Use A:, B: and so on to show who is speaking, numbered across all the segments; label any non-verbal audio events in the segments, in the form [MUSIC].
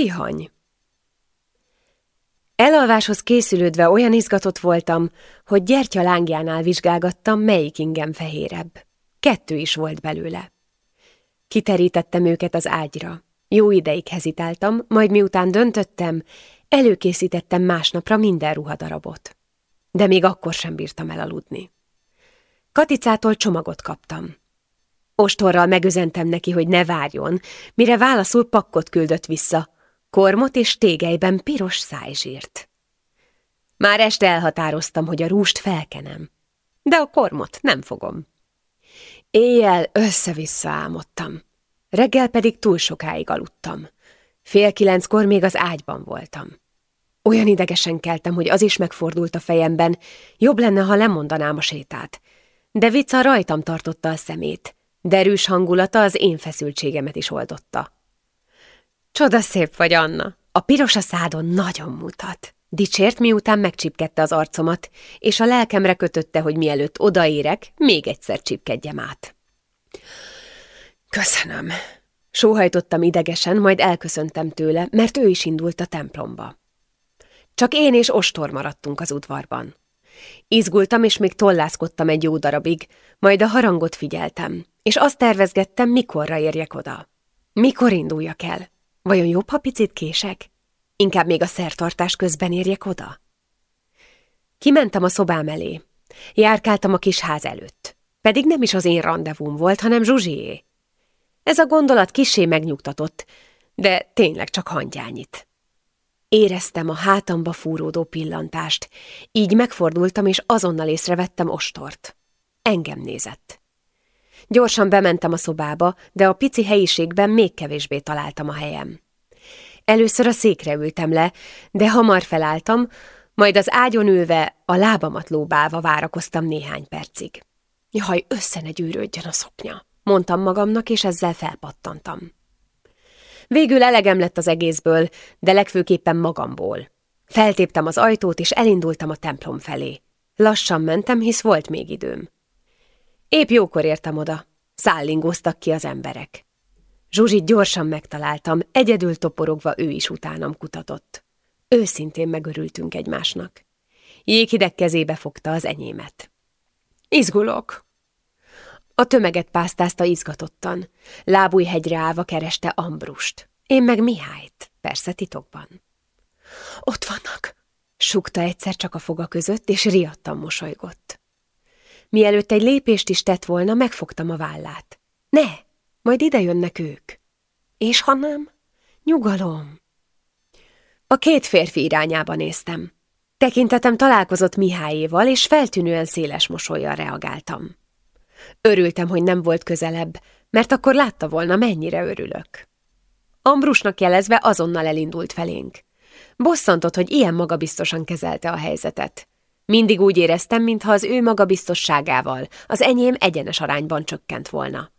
A: Tihany Elalváshoz készülődve olyan izgatott voltam, hogy gyertya lángjánál vizsgálgattam, melyik ingem fehérebb. Kettő is volt belőle. Kiterítettem őket az ágyra. Jó ideig hezitáltam, majd miután döntöttem, előkészítettem másnapra minden ruhadarabot. De még akkor sem bírtam elaludni. Katicától csomagot kaptam. Ostorral megüzentem neki, hogy ne várjon, mire válaszul pakkot küldött vissza, kormot és tégelyben piros szájzsírt. Már este elhatároztam, hogy a rúst felkenem, de a kormot nem fogom. Éjjel össze-vissza álmodtam, reggel pedig túl sokáig aludtam. Fél kilenckor még az ágyban voltam. Olyan idegesen keltem, hogy az is megfordult a fejemben, jobb lenne, ha lemondanám a sétát. De Vica rajtam tartotta a szemét. Derűs hangulata az én feszültségemet is oldotta. Csoda szép vagy, Anna. A piros a szádon nagyon mutat. Dicsért, miután megcsipkedte az arcomat, és a lelkemre kötötte, hogy mielőtt odaérek, még egyszer csipkedjem át. Köszönöm. Sóhajtottam idegesen, majd elköszöntem tőle, mert ő is indult a templomba. Csak én és Ostor maradtunk az udvarban. Izgultam, és még tollászkodtam egy jó darabig, majd a harangot figyeltem, és azt tervezgettem, mikorra érjek oda. Mikor induljak el? Vajon jobb, ha picit kések? Inkább még a szertartás közben érjek oda? Kimentem a szobám elé. Járkáltam a kis ház előtt. Pedig nem is az én randevum volt, hanem Zsuzsié. Ez a gondolat kisé megnyugtatott, de tényleg csak hangyányit. Éreztem a hátamba fúródó pillantást, így megfordultam, és azonnal észrevettem ostort. Engem nézett. Gyorsan bementem a szobába, de a pici helyiségben még kevésbé találtam a helyem. Először a székre ültem le, de hamar felálltam, majd az ágyon ülve, a lábamat lóbálva várakoztam néhány percig. Jaj, össze ne gyűrődjön a szoknya, mondtam magamnak, és ezzel felpattantam. Végül elegem lett az egészből, de legfőképpen magamból. Feltéptem az ajtót, és elindultam a templom felé. Lassan mentem, hisz volt még időm. Épp jókor értem oda. Szállingóztak ki az emberek. Zsuzsit gyorsan megtaláltam, egyedül toporogva ő is utánam kutatott. Őszintén megörültünk egymásnak. Jéghideg kezébe fogta az enyémet. Izgulok, a tömeget pásztázta izgatottan. Lábújhegyre állva kereste Ambrust. Én meg Mihályt, persze titokban. Ott vannak, sukta egyszer csak a foga között, és riadtan mosolygott. Mielőtt egy lépést is tett volna, megfogtam a vállát. Ne, majd ide jönnek ők. És ha nem? Nyugalom. A két férfi irányába néztem. Tekintetem találkozott Mihályéval, és feltűnően széles mosolyjal reagáltam. Örültem, hogy nem volt közelebb, mert akkor látta volna, mennyire örülök. Ambrusnak jelezve azonnal elindult felénk. Bosszantott, hogy ilyen magabiztosan kezelte a helyzetet. Mindig úgy éreztem, mintha az ő magabiztosságával az enyém egyenes arányban csökkent volna.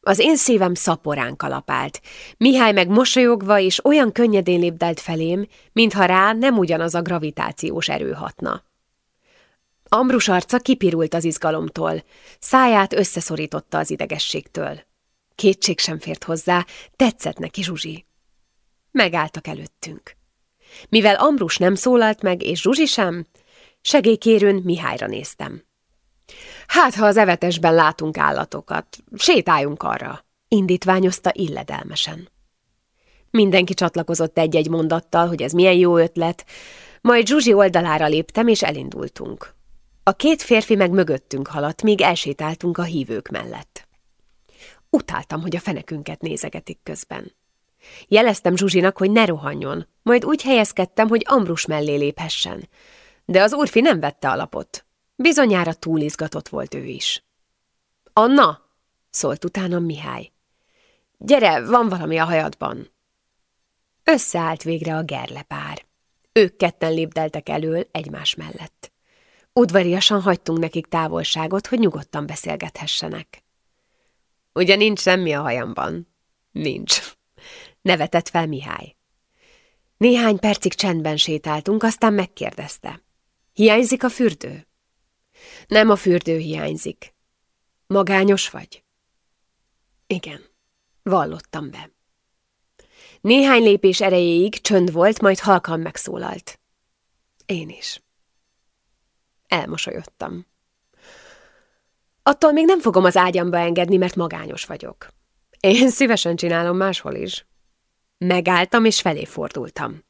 A: Az én szívem szaporán kalapált, Mihály meg mosolyogva és olyan könnyedén lépdelt felém, mintha rá nem ugyanaz a gravitációs erő hatna. Ambrus arca kipirult az izgalomtól, száját összeszorította az idegességtől. Kétség sem fért hozzá, tetszett neki Zsuzsi. Megálltak előttünk. Mivel Ambrus nem szólalt meg, és Zsuzsi sem, segélykérőn Mihályra néztem. Hát, ha az evetesben látunk állatokat, sétáljunk arra, indítványozta illedelmesen. Mindenki csatlakozott egy-egy mondattal, hogy ez milyen jó ötlet, majd Zsuzsi oldalára léptem, és elindultunk. A két férfi meg mögöttünk haladt, míg elsétáltunk a hívők mellett. Utáltam, hogy a fenekünket nézegetik közben. Jeleztem Zsuzsinak, hogy ne rohanjon, majd úgy helyezkedtem, hogy Ambrus mellé léphessen. De az úrfi nem vette alapot. Bizonyára túl izgatott volt ő is. Anna! szólt utánam Mihály. Gyere, van valami a hajadban. Összeállt végre a gerlepár. Ők ketten lépdeltek elől egymás mellett. Udvariasan hagytunk nekik távolságot, hogy nyugodtan beszélgethessenek. Ugye nincs semmi a hajamban? Nincs. Nevetett fel Mihály. Néhány percig csendben sétáltunk, aztán megkérdezte. Hiányzik a fürdő? Nem a fürdő hiányzik. Magányos vagy? Igen, vallottam be. Néhány lépés erejéig csönd volt, majd halkan megszólalt. Én is. Elmosolyodtam. Attól még nem fogom az ágyamba engedni, mert magányos vagyok. Én szívesen csinálom máshol is. Megálltam, és felé fordultam.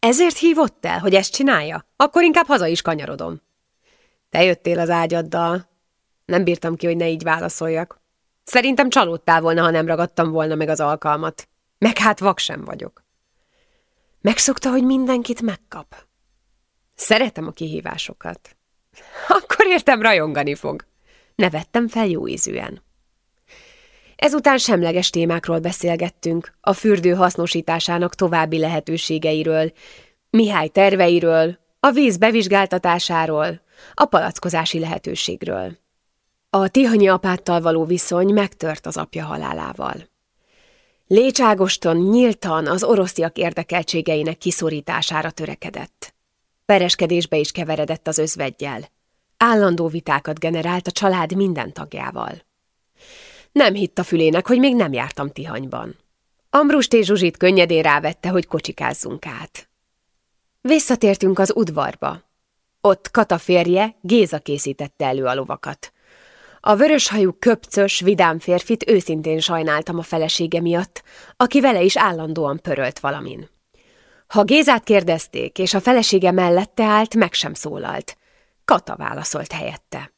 A: Ezért hívott el, hogy ezt csinálja? Akkor inkább haza is kanyarodom. Te jöttél az ágyaddal. Nem bírtam ki, hogy ne így válaszoljak. Szerintem csalódtál volna, ha nem ragadtam volna meg az alkalmat. Meg hát vak sem vagyok. Megszokta, hogy mindenkit megkap. Szeretem a kihívásokat. [LAUGHS] Akkor értem, rajongani fog. Nevettem fel jó ízűen. Ezután semleges témákról beszélgettünk, a fürdő hasznosításának további lehetőségeiről, Mihály terveiről, a víz bevizsgáltatásáról, a palackozási lehetőségről. A Tihanyi apáttal való viszony megtört az apja halálával. Lécságoston nyíltan az orosziak érdekeltségeinek kiszorítására törekedett. Pereskedésbe is keveredett az özvegyel. Állandó vitákat generált a család minden tagjával. Nem hitt a fülének, hogy még nem jártam Tihanyban. Ambrust és Zsuzsit könnyedén rávette, hogy kocsikázzunk át. Visszatértünk az udvarba. Ott Kata férje, Géza készítette elő a lovakat. A vöröshajú, köpcös, vidám férfit őszintén sajnáltam a felesége miatt, aki vele is állandóan pörölt valamin. Ha Gézát kérdezték, és a felesége mellette állt, meg sem szólalt. Kata válaszolt helyette.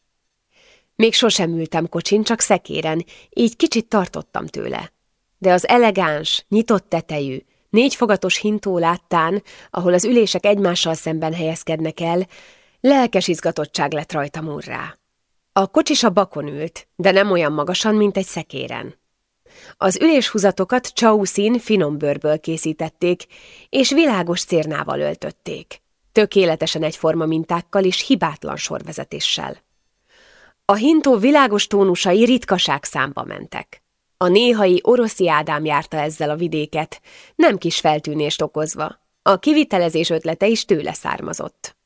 A: Még sosem ültem kocsin, csak szekéren, így kicsit tartottam tőle. De az elegáns, nyitott tetejű, négyfogatos hintó láttán, ahol az ülések egymással szemben helyezkednek el, lelkes izgatottság lett rajta murrá. A kocsis a bakon ült, de nem olyan magasan, mint egy szekéren. Az üléshúzatokat csauszín finom bőrből készítették, és világos cérnával öltötték. Tökéletesen egyforma mintákkal és hibátlan sorvezetéssel. A hintó világos tónusai ritkaság számba mentek. A néhai oroszi Ádám járta ezzel a vidéket, nem kis feltűnést okozva. A kivitelezés ötlete is tőle származott.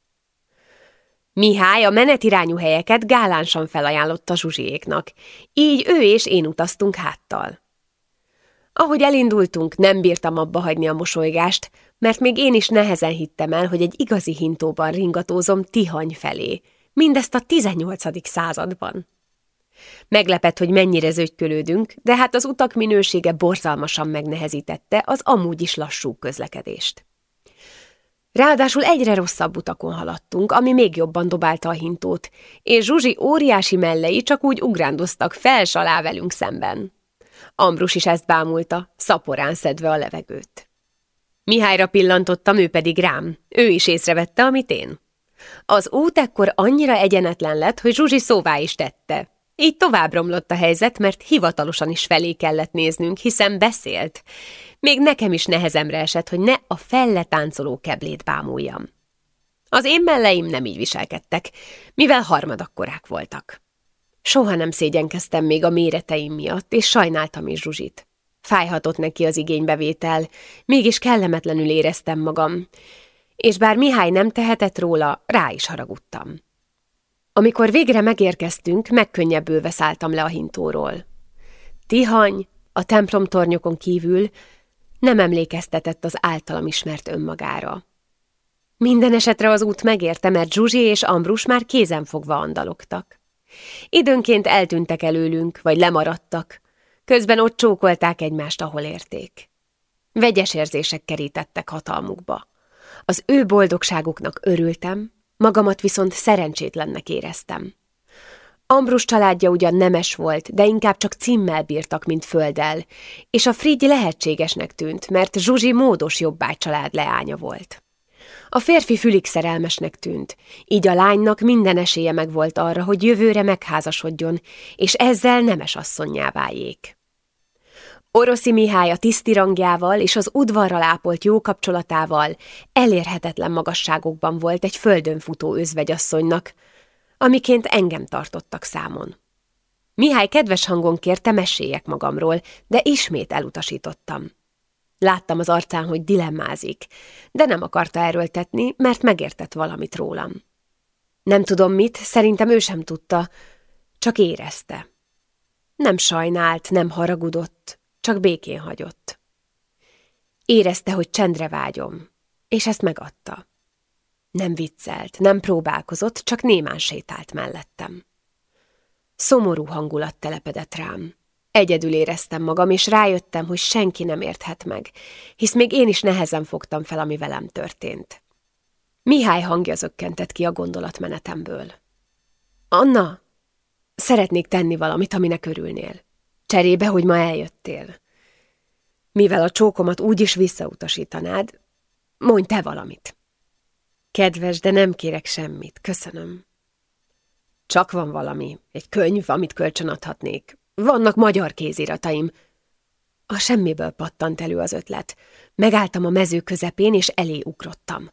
A: Mihály a menetirányú helyeket gálánsan felajánlotta Zsuzsiéknak, így ő és én utaztunk háttal. Ahogy elindultunk, nem bírtam abba hagyni a mosolygást, mert még én is nehezen hittem el, hogy egy igazi hintóban ringatózom Tihany felé, mindezt a 18. században. Meglepett, hogy mennyire zögykölődünk, de hát az utak minősége borzalmasan megnehezítette az amúgy is lassú közlekedést. Ráadásul egyre rosszabb utakon haladtunk, ami még jobban dobálta a hintót, és Zsuzsi óriási mellei csak úgy ugrándoztak fels alá velünk szemben. Ambrus is ezt bámulta, szaporán szedve a levegőt. Mihályra pillantottam, ő pedig rám. Ő is észrevette, amit én. Az út ekkor annyira egyenetlen lett, hogy Zsuzsi szóvá is tette. Így tovább romlott a helyzet, mert hivatalosan is felé kellett néznünk, hiszen beszélt. Még nekem is nehezemre esett, hogy ne a felle táncoló keblét bámuljam. Az én melleim nem így viselkedtek, mivel harmadakkorák voltak. Soha nem szégyenkeztem még a méreteim miatt, és sajnáltam is Zsuzsit. Fájhatott neki az igénybevétel, mégis kellemetlenül éreztem magam, és bár Mihály nem tehetett róla, rá is haragudtam. Amikor végre megérkeztünk, megkönnyebbülve szálltam le a hintóról. Tihany, a templomtornyokon kívül nem emlékeztetett az általam ismert önmagára. Minden esetre az út megérte, mert Zsuzsi és Ambrus már kézenfogva andalogtak. Időnként eltűntek előlünk, vagy lemaradtak, közben ott csókolták egymást, ahol érték. Vegyes érzések kerítettek hatalmukba. Az ő boldogságuknak örültem, magamat viszont szerencsétlennek éreztem. Ambrus családja ugyan nemes volt, de inkább csak címmel bírtak, mint földdel, és a Frigy lehetségesnek tűnt, mert Zsuzsi módos jobbágy család leánya volt. A férfi fülig szerelmesnek tűnt, így a lánynak minden esélye megvolt arra, hogy jövőre megházasodjon, és ezzel nemes asszonyjá váljék. Oroszi Mihály a tiszti rangjával és az udvarral ápolt jó kapcsolatával elérhetetlen magasságokban volt egy földön futó özvegyasszonynak, amiként engem tartottak számon. Mihály kedves hangon kérte meséljek magamról, de ismét elutasítottam. Láttam az arcán, hogy dilemmázik, de nem akarta erőltetni, mert megértett valamit rólam. Nem tudom mit, szerintem ő sem tudta, csak érezte. Nem sajnált, nem haragudott, csak békén hagyott. Érezte, hogy csendre vágyom, és ezt megadta. Nem viccelt, nem próbálkozott, csak némán sétált mellettem. Szomorú hangulat telepedett rám. Egyedül éreztem magam, és rájöttem, hogy senki nem érthet meg, hisz még én is nehezen fogtam fel, ami velem történt. Mihály hangja zökkentett ki a gondolatmenetemből. Anna, szeretnék tenni valamit, aminek örülnél. Cserébe, hogy ma eljöttél. Mivel a csókomat úgy is visszautasítanád, mondj te valamit. Kedves, de nem kérek semmit, köszönöm. Csak van valami, egy könyv, amit kölcsönadhatnék. Vannak magyar kézirataim. A semmiből pattant elő az ötlet. Megálltam a mező közepén, és elé ugrottam.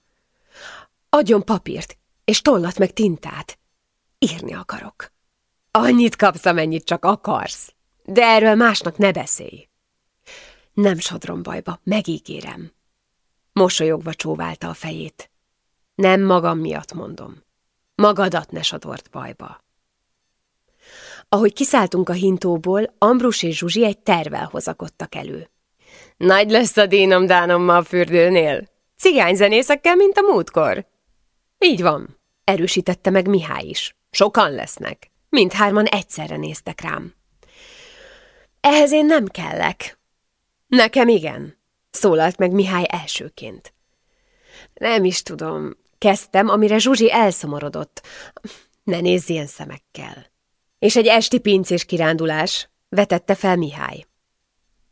A: Adjon papírt, és tollat meg tintát. Írni akarok. Annyit kapsz, amennyit csak akarsz. De erről másnak ne beszélj. Nem sodrom bajba, megígérem. Mosolyogva csóválta a fejét. Nem magam miatt mondom. Magadat ne sodort bajba. Ahogy kiszálltunk a hintóból, Ambrus és Zsuzsi egy tervel hozakodtak elő. Nagy lesz a dínom dánommal a fürdőnél. Cigányzenészekkel, mint a múltkor. Így van, erősítette meg Mihály is. Sokan lesznek. Mindhárman egyszerre néztek rám. Ehhez én nem kellek. Nekem igen, szólalt meg Mihály elsőként. Nem is tudom, kezdtem, amire Zsuzsi elszomorodott. Ne nézz ilyen szemekkel. És egy esti pincés kirándulás, vetette fel Mihály.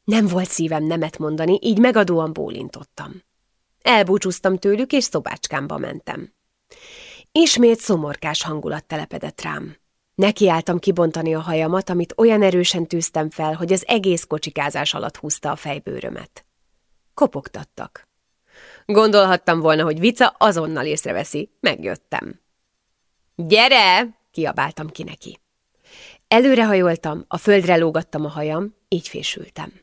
A: Nem volt szívem nemet mondani, így megadóan bólintottam. Elbúcsúztam tőlük, és szobácskámba mentem. Ismét szomorkás hangulat telepedett rám. Nekiálltam kibontani a hajamat, amit olyan erősen tűztem fel, hogy az egész kocsikázás alatt húzta a fejbőrömet. Kopogtattak. Gondolhattam volna, hogy Vica azonnal észreveszi. Megjöttem. Gyere! kiabáltam ki neki. Előrehajoltam, a földre lógattam a hajam, így fésültem.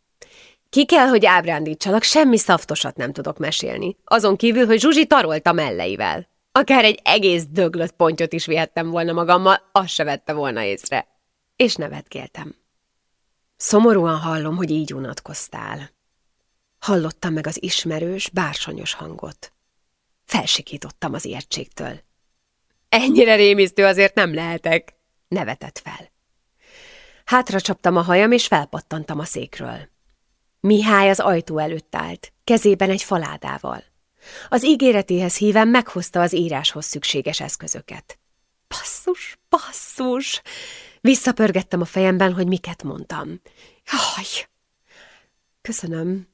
A: Ki kell, hogy ábrándítsalak, semmi szaftosat nem tudok mesélni. Azon kívül, hogy Zsuzsi tarolta melleivel. Akár egy egész döglött pontyot is vihettem volna magammal, azt se vette volna észre. És nevetgéltem. Szomorúan hallom, hogy így unatkoztál. Hallottam meg az ismerős, bársonyos hangot. Felsikítottam az értségtől. Ennyire rémisztő azért nem lehetek, nevetett fel. Hátra csaptam a hajam, és felpattantam a székről. Mihály az ajtó előtt állt, kezében egy faládával. Az ígéretéhez híven meghozta az íráshoz szükséges eszközöket. Passzus, passzus! Visszapörgettem a fejemben, hogy miket mondtam. Jaj! Köszönöm.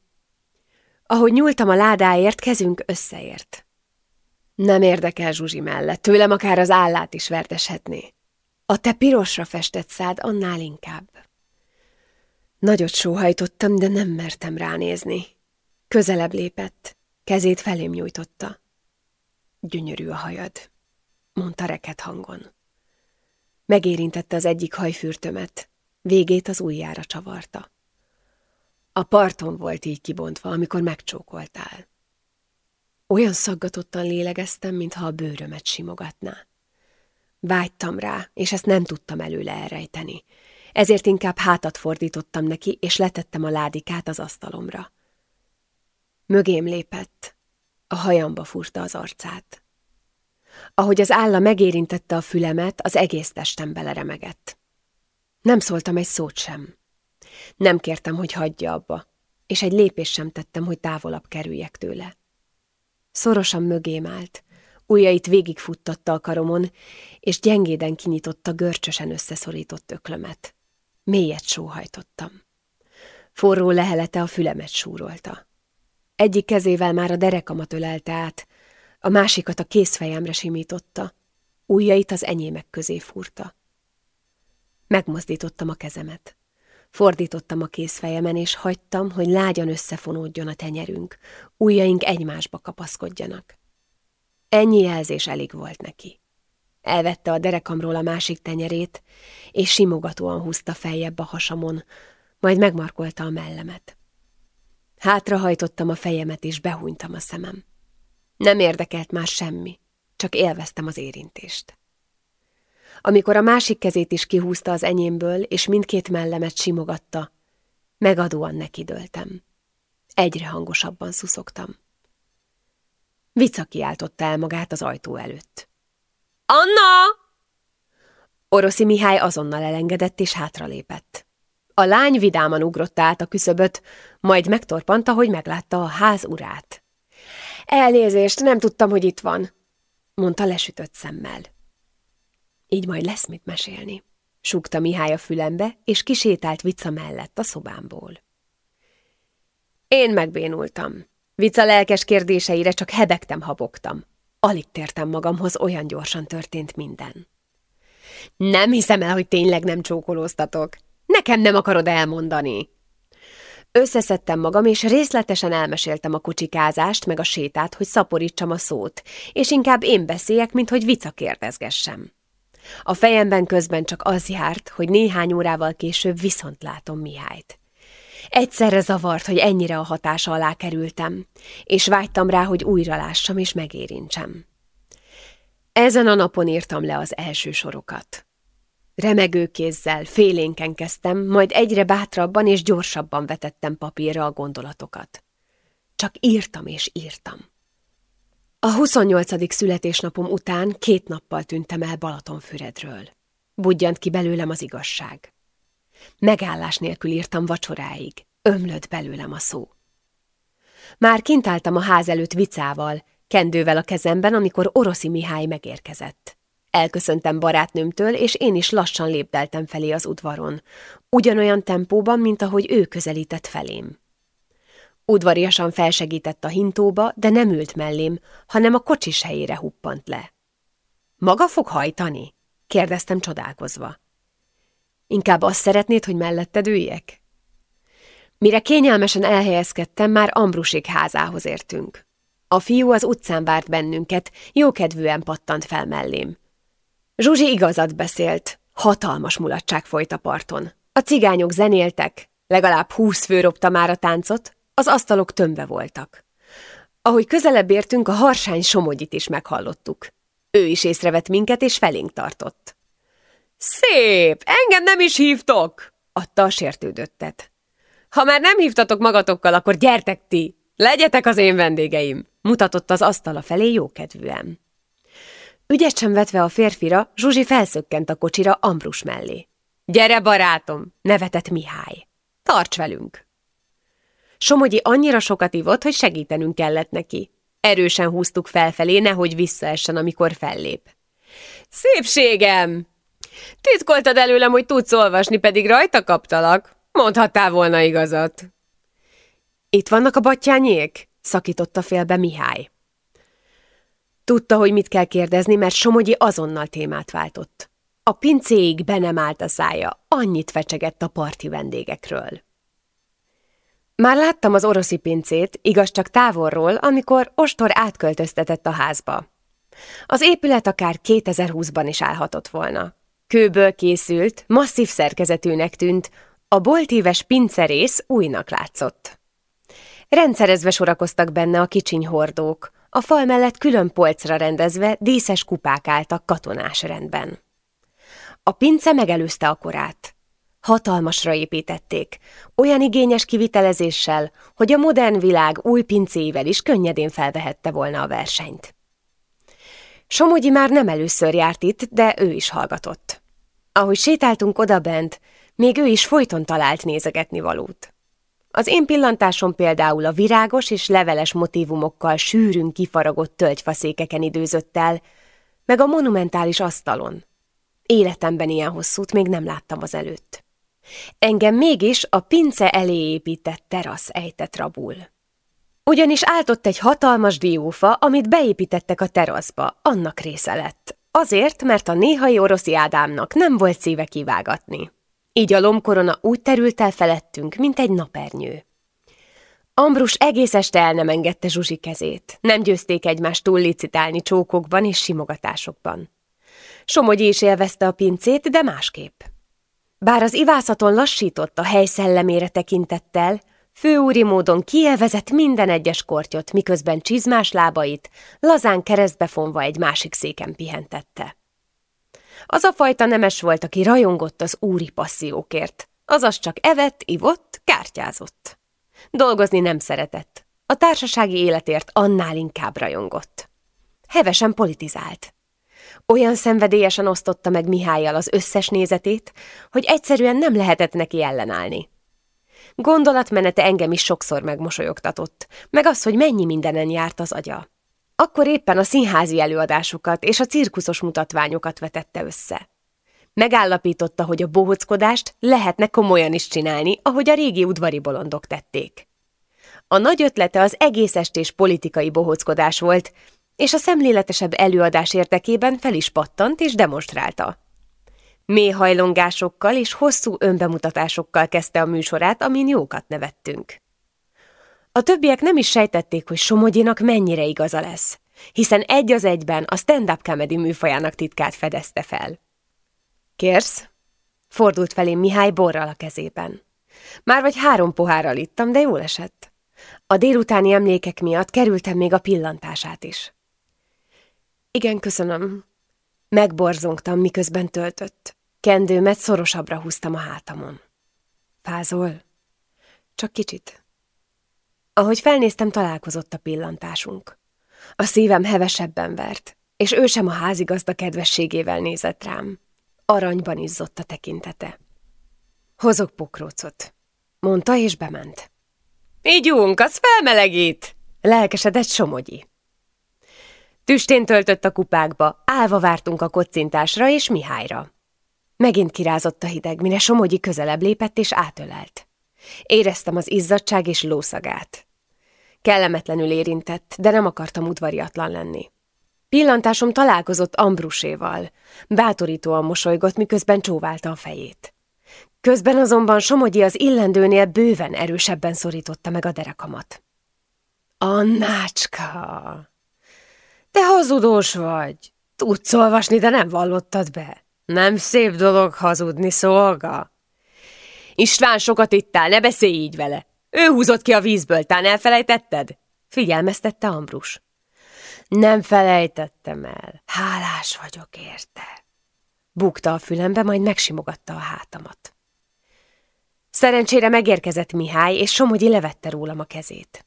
A: Ahogy nyúltam a ládáért, kezünk összeért. Nem érdekel Zsuzsi mellett, tőlem akár az állát is verteshetné. A te pirosra festett szád annál inkább. Nagyot sóhajtottam, de nem mertem ránézni. Közelebb lépett. Kezét felém nyújtotta. Gyönyörű a hajad, mondta reket hangon. Megérintette az egyik hajfürtömet, végét az ujjára csavarta. A parton volt így kibontva, amikor megcsókoltál. Olyan szaggatottan lélegeztem, mintha a bőrömet simogatná. Vágytam rá, és ezt nem tudtam előle elrejteni. Ezért inkább hátat fordítottam neki, és letettem a ládikát az asztalomra. Mögém lépett, a hajamba furta az arcát. Ahogy az álla megérintette a fülemet, az egész testem beleremegett. Nem szóltam egy szót sem. Nem kértem, hogy hagyja abba, és egy lépés sem tettem, hogy távolabb kerüljek tőle. Szorosan mögém állt, ujjait végigfuttatta a karomon, és gyengéden kinyitotta görcsösen összeszorított öklömet. Mélyet sóhajtottam. Forró lehelete a fülemet súrolta. Egyik kezével már a derekamat ölelte át, a másikat a kézfejemre simította, ujjait az enyémek közé fúrta. Megmozdítottam a kezemet. Fordítottam a kézfejemen, és hagytam, hogy lágyan összefonódjon a tenyerünk, ujjaink egymásba kapaszkodjanak. Ennyi jelzés elég volt neki. Elvette a derekamról a másik tenyerét, és simogatóan húzta feljebb a hasamon, majd megmarkolta a mellemet. Hátrahajtottam a fejemet, és behúnytam a szemem. Nem érdekelt már semmi, csak élveztem az érintést. Amikor a másik kezét is kihúzta az enyémből, és mindkét mellemet simogatta, megadóan nekidőltem. Egyre hangosabban szuszogtam. Vica kiáltotta el magát az ajtó előtt. Anna! Oroszi Mihály azonnal elengedett és hátralépett. A lány vidáman ugrott át a küszöböt, majd megtorpanta, hogy meglátta a ház urát. Elnézést, nem tudtam, hogy itt van, mondta lesütött szemmel. Így majd lesz mit mesélni, súgta Mihály a fülembe, és kisétált Vica mellett a szobámból. Én megbénultam. Vica lelkes kérdéseire csak hebegtem, habogtam. Alig tértem magamhoz, olyan gyorsan történt minden. Nem hiszem el, hogy tényleg nem csókolóztatok. Nekem nem akarod elmondani. Összeszedtem magam, és részletesen elmeséltem a kocsikázást, meg a sétát, hogy szaporítsam a szót, és inkább én beszéljek, mint hogy vica kérdezgessem. A fejemben közben csak az járt, hogy néhány órával később viszont látom Mihályt. Egyszerre zavart, hogy ennyire a hatása alá kerültem, és vágytam rá, hogy újra lássam és megérintsem. Ezen a napon írtam le az első sorokat. Remegő kézzel, félénken kezdtem, majd egyre bátrabban és gyorsabban vetettem papírra a gondolatokat. Csak írtam és írtam. A 28. születésnapom után két nappal tűntem el Balatonfüredről. Budjant ki belőlem az igazság. Megállás nélkül írtam vacsoráig, ömlött belőlem a szó. Már kint álltam a ház előtt vicával, kendővel a kezemben, amikor Oroszi Mihály megérkezett. Elköszöntem barátnőmtől, és én is lassan lépdeltem felé az udvaron, ugyanolyan tempóban, mint ahogy ő közelített felém. Udvariasan felsegített a hintóba, de nem ült mellém, hanem a kocsis helyére huppant le. Maga fog hajtani? kérdeztem csodálkozva. Inkább azt szeretnéd, hogy melletted üljek? Mire kényelmesen elhelyezkedtem, már Ambrusék házához értünk. A fiú az utcán várt bennünket, jókedvűen pattant fel mellém. Zsuzsi igazat beszélt, hatalmas mulatság folyt a parton. A cigányok zenéltek, legalább húsz fő robta már a táncot, az asztalok tömve voltak. Ahogy közelebb értünk, a harsány Somogyit is meghallottuk. Ő is észrevett minket, és felénk tartott. Szép, engem nem is hívtok, adta a sértődöttet. Ha már nem hívtatok magatokkal, akkor gyertek ti, legyetek az én vendégeim, mutatott az asztala felé jókedvűen. Ügyet sem vetve a férfira, Zsuzsi felszökkent a kocsira Ambrus mellé. Gyere, barátom, nevetett Mihály. Tarts velünk! Somogyi annyira sokat ivott, hogy segítenünk kellett neki. Erősen húztuk felfelé, nehogy visszaessen, amikor fellép. Szépségem! Titkoltad előlem, hogy tudsz olvasni, pedig rajta kaptalak. Mondhattál volna igazat. Itt vannak a battyányék? szakította félbe Mihály. Tudta, hogy mit kell kérdezni, mert Somogyi azonnal témát váltott. A pincéig be nem állt a szája, annyit fecsegett a parti vendégekről. Már láttam az oroszi pincét, igaz csak távolról, amikor Ostor átköltöztetett a házba. Az épület akár 2020-ban is állhatott volna. Kőből készült, masszív szerkezetűnek tűnt, a boltíves pincerész újnak látszott. Rendszerezve sorakoztak benne a kicsiny hordók, a fal mellett külön polcra rendezve díszes kupák álltak katonás rendben. A pince megelőzte a korát. Hatalmasra építették, olyan igényes kivitelezéssel, hogy a modern világ új pincéivel is könnyedén felvehette volna a versenyt. Somogyi már nem először járt itt, de ő is hallgatott. Ahogy sétáltunk odabent, még ő is folyton talált nézegetni valót. Az én pillantásom például a virágos és leveles motivumokkal sűrűn kifaragott tölgyfaszékeken időzött el, meg a monumentális asztalon. Életemben ilyen hosszút még nem láttam az előtt. Engem mégis a pince elé épített terasz ejtett rabul. Ugyanis áltott egy hatalmas diófa, amit beépítettek a teraszba, annak része lett. Azért, mert a néhai oroszi Ádámnak nem volt szíve kivágatni. Így a lomkorona úgy terült el felettünk, mint egy napernyő. Ambrus egész este el nem engedte Zsuzsi kezét. Nem győzték egymást túl licitálni csókokban és simogatásokban. Somogyi is élvezte a pincét, de másképp. Bár az ivászaton lassított a hely szellemére tekintettel, főúri módon kielvezett minden egyes kortyot, miközben csizmás lábait lazán keresztbe fonva egy másik széken pihentette. Az a fajta nemes volt, aki rajongott az úri passziókért. Azaz csak evett, ivott, kártyázott. Dolgozni nem szeretett. A társasági életért annál inkább rajongott. Hevesen politizált. Olyan szenvedélyesen osztotta meg Mihályjal az összes nézetét, hogy egyszerűen nem lehetett neki ellenállni. Gondolatmenete engem is sokszor megmosolyogtatott, meg az, hogy mennyi mindenen járt az agya. Akkor éppen a színházi előadásokat és a cirkuszos mutatványokat vetette össze. Megállapította, hogy a bohockodást lehetne komolyan is csinálni, ahogy a régi udvari bolondok tették. A nagy ötlete az egész estés politikai bohockodás volt, és a szemléletesebb előadás érdekében fel is pattant és demonstrálta. Mély hajlongásokkal és hosszú önbemutatásokkal kezdte a műsorát, amin jókat nevettünk. A többiek nem is sejtették, hogy Somogyinak mennyire igaza lesz, hiszen egy az egyben a stand-up comedy műfajának titkát fedezte fel. Kérsz? Fordult felém Mihály borral a kezében. Már vagy három pohárral ittam, de jól esett. A délutáni emlékek miatt kerültem még a pillantását is. Igen, köszönöm. Megborzongtam, miközben töltött. Kendőmet szorosabbra húztam a hátamon. Fázol? Csak kicsit. Ahogy felnéztem, találkozott a pillantásunk. A szívem hevesebben vert, és ő sem a házigazda kedvességével nézett rám. Aranyban izzott a tekintete. Hozok pokrócot, mondta és bement. Ígyunk, az felmelegít! Lelkesedett Somogyi. Tüstén töltött a kupákba, állva vártunk a kocintásra és Mihályra. Megint kirázott a hideg, mire Somogyi közelebb lépett és átölelt. Éreztem az izzadság és lószagát. Kellemetlenül érintett, de nem akartam udvariatlan lenni. Pillantásom találkozott Ambruséval. Bátorítóan mosolygott, miközben csóválta a fejét. Közben azonban Somogyi az illendőnél bőven erősebben szorította meg a derekamat. Annácska! Te hazudós vagy! Tudsz olvasni, de nem vallottad be. Nem szép dolog hazudni, szolga. István sokat ittál, ne beszélj így vele. Ő húzott ki a vízből, tán elfelejtetted? Figyelmeztette Ambrus. Nem felejtettem el. Hálás vagyok érte. Bukta a fülembe, majd megsimogatta a hátamat. Szerencsére megérkezett Mihály, és Somogyi levette rólam a kezét.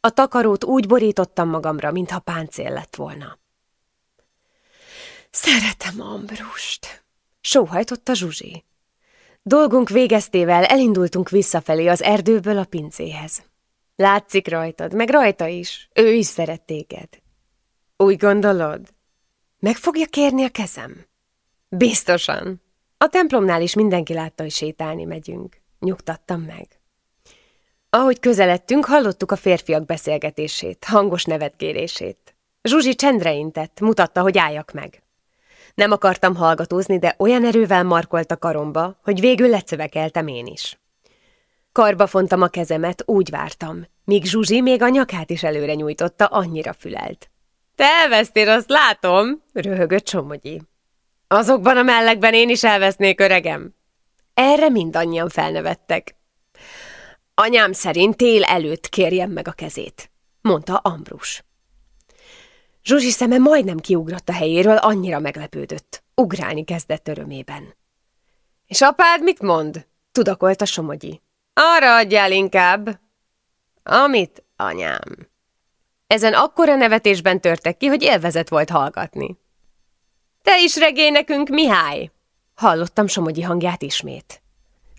A: A takarót úgy borítottam magamra, mintha páncél lett volna. Szeretem Ambrust, sóhajtotta Zsuzsi. Dolgunk végeztével elindultunk visszafelé az erdőből a pincéhez. Látszik rajtad, meg rajta is. Ő is szeret téged. Úgy gondolod? Meg fogja kérni a kezem? Biztosan. A templomnál is mindenki látta, hogy sétálni megyünk. Nyugtattam meg. Ahogy közeledtünk, hallottuk a férfiak beszélgetését, hangos nevetkérését. Zsuzsi csendre intett, mutatta, hogy álljak meg. Nem akartam hallgatózni, de olyan erővel markolt a karomba, hogy végül lecövekeltem én is. Karba fontam a kezemet, úgy vártam, míg Zsuzsi még a nyakát is előre nyújtotta, annyira fülelt. Te elvesztél, azt látom, röhögött Csomogyi. Azokban a mellekben én is elvesznék, öregem. Erre mindannyian felnevettek. Anyám szerint tél előtt kérjem meg a kezét, mondta Ambrus. Zsuzsi szeme majdnem kiugrott a helyéről, annyira meglepődött. Ugrálni kezdett örömében. És apád mit mond? tudakolta Somogyi. Arra adjál inkább. Amit, anyám. Ezen akkora nevetésben törtek ki, hogy élvezet volt hallgatni. Te is regény nekünk, Mihály! Hallottam Somogyi hangját ismét.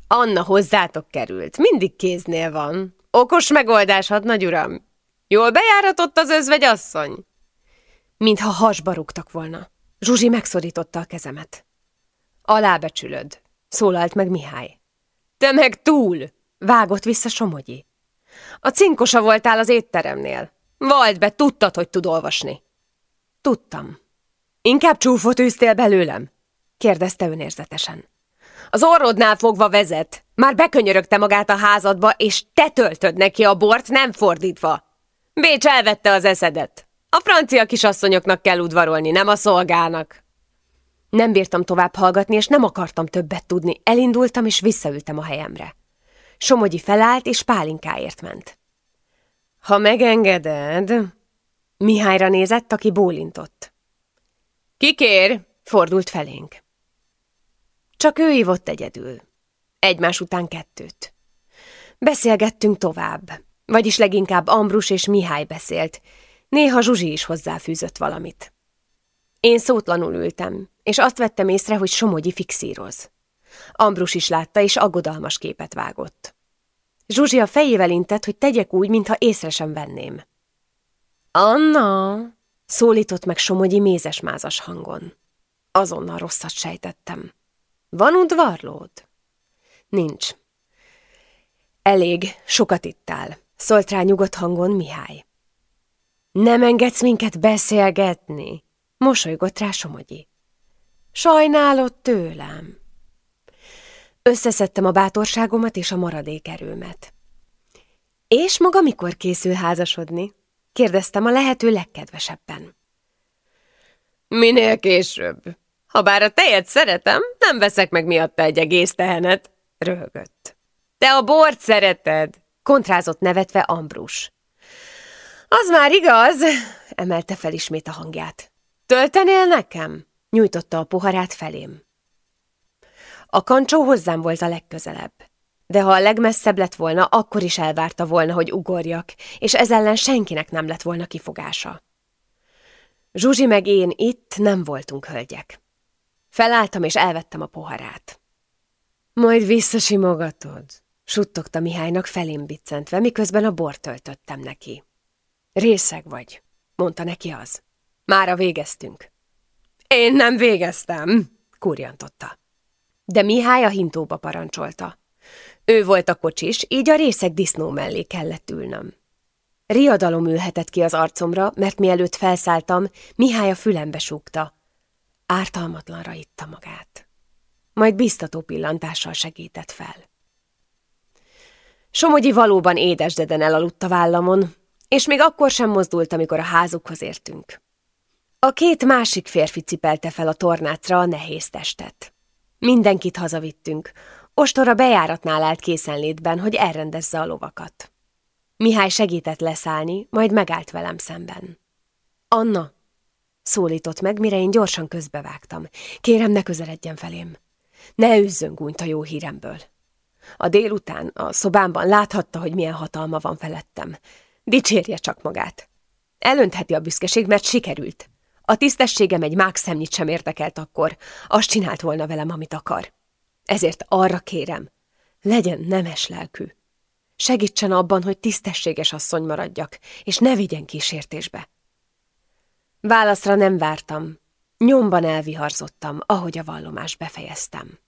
A: Anna hozzátok került, mindig kéznél van. Okos megoldás, nagy uram. Jól bejáratott az özvegy asszony? Mintha hasba rúgtak volna. Zsuzsi megszorította a kezemet. Alábecsülöd, szólalt meg Mihály. Te meg túl, vágott vissza Somogyi. A cinkosa voltál az étteremnél. Vald be, tudtad, hogy tud olvasni. Tudtam. Inkább csúfot űztél belőlem? kérdezte önérzetesen. Az orrodnál fogva vezet. Már bekönyörögte magát a házadba, és te töltöd neki a bort, nem fordítva. Bécs elvette az eszedet. A francia kisasszonyoknak kell udvarolni, nem a szolgának. Nem bírtam tovább hallgatni, és nem akartam többet tudni. Elindultam, és visszaültem a helyemre. Somogyi felállt, és pálinkáért ment. Ha megengeded... Mihályra nézett, aki bólintott. Kikér? Fordult felénk. Csak ő ivott egyedül. Egymás után kettőt. Beszélgettünk tovább, vagyis leginkább Ambrus és Mihály beszélt. Néha Zsuzsi is hozzáfűzött valamit. Én szótlanul ültem, és azt vettem észre, hogy Somogyi fixíroz. Ambrus is látta, és aggodalmas képet vágott. Zsuzsi a fejével intett, hogy tegyek úgy, mintha észre sem venném. Anna! szólított meg Somogyi mézes-mázas hangon. Azonnal rosszat sejtettem. Van udvarlód? Nincs. Elég, sokat ittál, szólt rá nyugodt hangon Mihály. Nem engedsz minket beszélgetni? Mosolygott rá Somogyi. Sajnálod tőlem. Összeszedtem a bátorságomat és a maradék erőmet. És maga mikor készül házasodni? Kérdeztem a lehető legkedvesebben. Minél később. Ha bár a tejet szeretem, nem veszek meg miatta egy egész tehenet, röhögött. Te a bort szereted, kontrázott nevetve Ambrus. Az már igaz, emelte fel ismét a hangját. Töltenél nekem? Nyújtotta a poharát felém. A kancsó hozzám volt a legközelebb. De ha a legmesszebb lett volna, akkor is elvárta volna, hogy ugorjak, és ez ellen senkinek nem lett volna kifogása. Zsuzsi meg én itt nem voltunk hölgyek. Felálltam, és elvettem a poharát. Majd visszasimogatod, suttogta Mihálynak felém biccentve, miközben a bort töltöttem neki. Részeg vagy, mondta neki az. Mára végeztünk. Én nem végeztem, kurjantotta. De Mihály a hintóba parancsolta. Ő volt a kocsis, így a részeg disznó mellé kellett ülnöm. Riadalom ülhetett ki az arcomra, mert mielőtt felszálltam, Mihály a fülembe súgta. Ártalmatlanra itta magát. Majd biztató pillantással segített fel. Somogyi valóban édesdeden elaludt a vállamon, és még akkor sem mozdult, amikor a házukhoz értünk. A két másik férfi cipelte fel a tornácra a nehéz testet. Mindenkit hazavittünk. Ostora bejáratnál állt készenlétben, hogy elrendezze a lovakat. Mihály segített leszállni, majd megállt velem szemben. Anna, szólított meg, mire én gyorsan közbevágtam. Kérem, ne közeledjen felém. Ne üzzön gúnyt a jó híremből. A délután a szobámban láthatta, hogy milyen hatalma van felettem. Dicsérje csak magát. Elöntheti a büszkeség, mert sikerült. A tisztességem egy mák szemnyit sem érdekelt akkor, azt csinált volna velem, amit akar. Ezért arra kérem, legyen nemes lelkű. Segítsen abban, hogy tisztességes asszony maradjak, és ne vigyen kísértésbe. Válaszra nem vártam. Nyomban elviharzottam, ahogy a vallomást befejeztem.